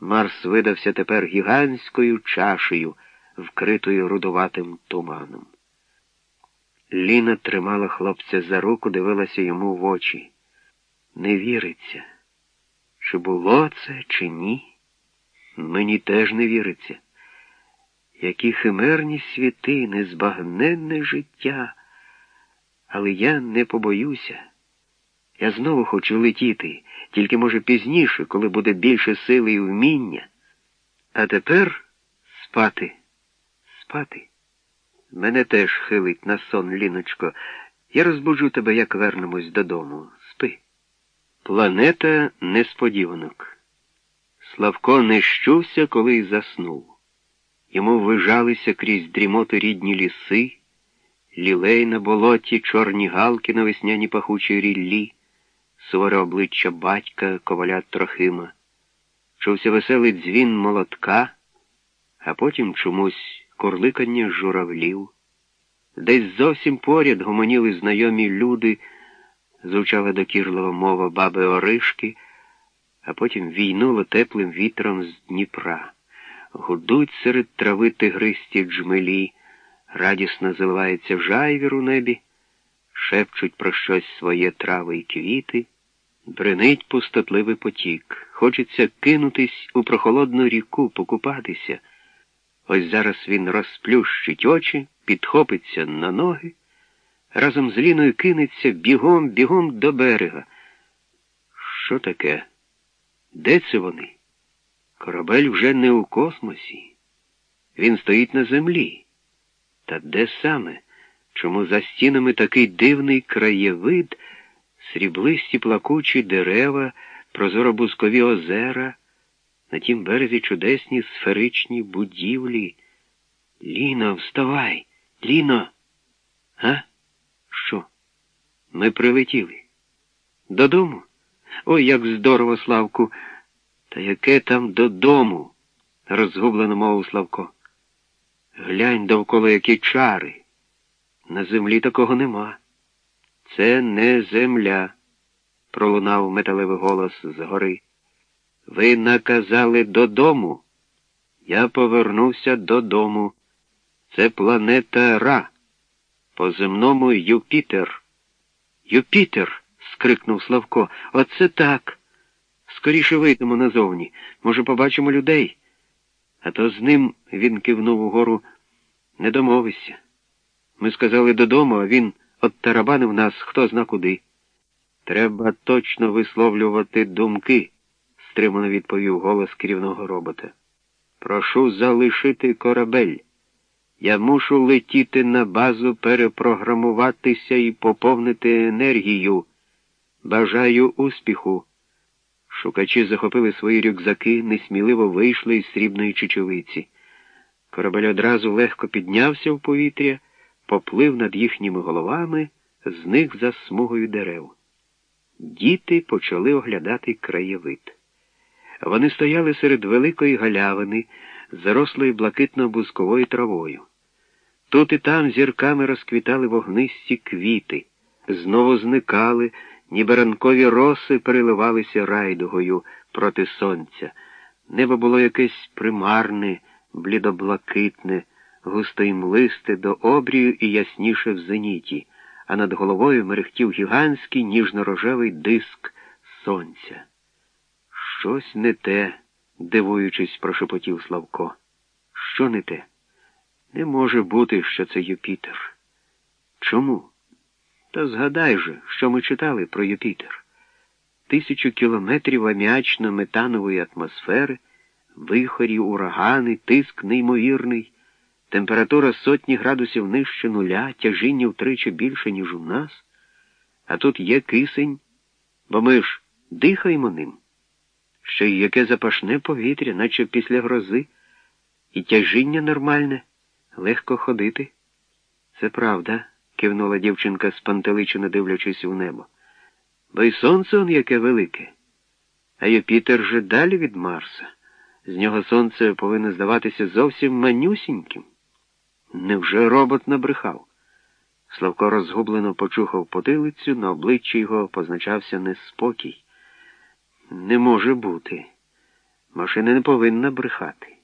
Марс видався тепер гігантською чашею, вкритою рудуватим туманом. Ліна тримала хлопця за руку, дивилася йому в очі. Не віриться, чи було це, чи ні? Мені теж не віриться. Які химерні світи, незбагненне життя. Але я не побоюся. Я знову хочу летіти, тільки, може, пізніше, коли буде більше сили і вміння. А тепер спати, спати. Мене теж хилить на сон, Ліночко. Я розбуджу тебе, як вернемось додому. Спи. Планета несподіванок. Славко не щувся, коли й заснув. Йому вижалися крізь дрімоти рідні ліси, лілей на болоті, чорні галки на весняні пахучій ріллі, суворе обличчя батька коваля Трохима. Чувся веселий дзвін молотка, а потім чомусь курликання журавлів. Десь зовсім поряд гомоніли знайомі люди, звучала докірлива мова баби Оришки, а потім війнуло теплим вітром з Дніпра. Гудуть серед трави тигристі джмелі, радісно заливається жайвір у небі, шепчуть про щось своє трави й квіти, бренить пустотливий потік. Хочеться кинутись у прохолодну ріку, покупатися. Ось зараз він розплющить очі, підхопиться на ноги, разом з Ліною кинеться бігом, бігом до берега. Що таке? Де це вони? Корабель вже не у космосі. Він стоїть на землі. Та де саме? Чому за стінами такий дивний краєвид, сріблисті плакучі дерева, прозоробузкові озера? На тім березі чудесні сферичні будівлі. Ліно, вставай, Ліно. А? Що? Ми прилетіли. Додому? Ой, як здорово, Славку. Та яке там додому? розгублено мовив Славко. Глянь довкола які чари. На землі такого нема. Це не земля, пролунав металевий голос згори. Ви наказали додому. Я повернувся додому. Це планета Ра. По земному Юпітер. Юпітер. скрикнув Славко. Оце так. Скоріше вийдемо назовні. Може, побачимо людей. А то з ним він кивнув угору. Не домовися. Ми сказали додому, а він оттарабанив нас хто зна куди. Треба точно висловлювати думки стримано відповів голос керівного робота. Прошу залишити корабель. Я мушу летіти на базу, перепрограмуватися і поповнити енергію. Бажаю успіху. Шукачі захопили свої рюкзаки, несміливо вийшли із срібної чечовиці. Корабель одразу легко піднявся в повітря, поплив над їхніми головами, зник за смугою дерев. Діти почали оглядати краєвид. Вони стояли серед великої галявини, зарослої блакитно-бузковою травою. Тут і там зірками розквітали вогнисті квіти, знову зникали, ніби ранкові роси переливалися райдугою проти сонця. Небо було якесь примарне, блідоблакитне, густо й млисте до обрію і ясніше в зеніті, а над головою мерехтів гігантський ніжно-рожевий диск сонця. Щось не те, дивуючись, прошепотів Славко. Що не те? Не може бути, що це Юпітер. Чому? Та згадай же, що ми читали про Юпітер. Тисячу кілометрів аміачно-метанової атмосфери, вихорі, урагани, тиск неймовірний, температура сотні градусів нижче нуля, тяжіння втричі більше, ніж у нас, а тут є кисень, бо ми ж дихаємо ним ще й яке запашне повітря, наче після грози, і тяжіння нормальне, легко ходити. Це правда, кивнула дівчинка, спантеличено дивлячись у небо. Бо й сонце он яке велике. А Юпітер же далі від Марса. З нього сонце повинно здаватися зовсім манюсіньким. Невже робот набрехав? Славко розгублено почухав потилицю, на обличчі його позначався неспокій. Не може бути. Машина не повинна брехати.